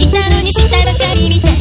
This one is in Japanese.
ギタのにしたばかりみたい。